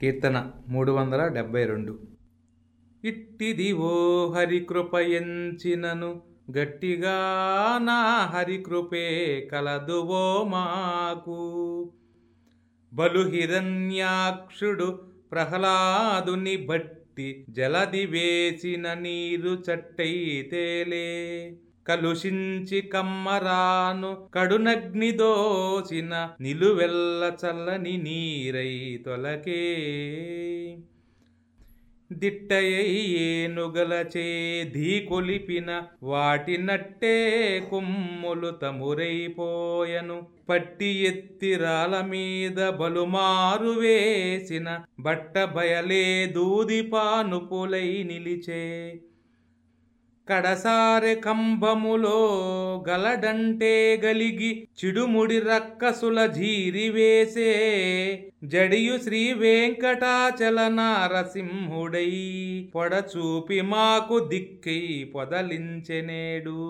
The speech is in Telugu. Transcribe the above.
కీర్తన మూడు వందల డెబ్బై రెండు. ఇట్టిది ఓ హరికృపయంచినను గట్టిగా నా హరికృపే కలదువో మాకు. బలు హిరణ్యాక్షుడు ప్రహ్లాదుని బట్టి జలది వేసిన నీరు చట్టయితేలే కలుషించి కమ్మరాను కడునగ్ని దోసిన నిలువెల్ల చల్లని నీరై తొలకే. దిట్టయై ధీ కొలిపిన వాటి నట్టే కొమ్ములు తమురైపోయను. పట్టి ఎత్తిరాల మీద బలుమారు వేసిన బట్ట బయలే దూది పానుపులై నిలిచే. కడసారె కంబములో గలడంటే గలిగి చిడుముడి రక్కసుల జీరివేసే జడియు శ్రీ వెంకటాచల నారసింహుడై పొడచూపి మాకు దిక్కై పొదలించెనేడు.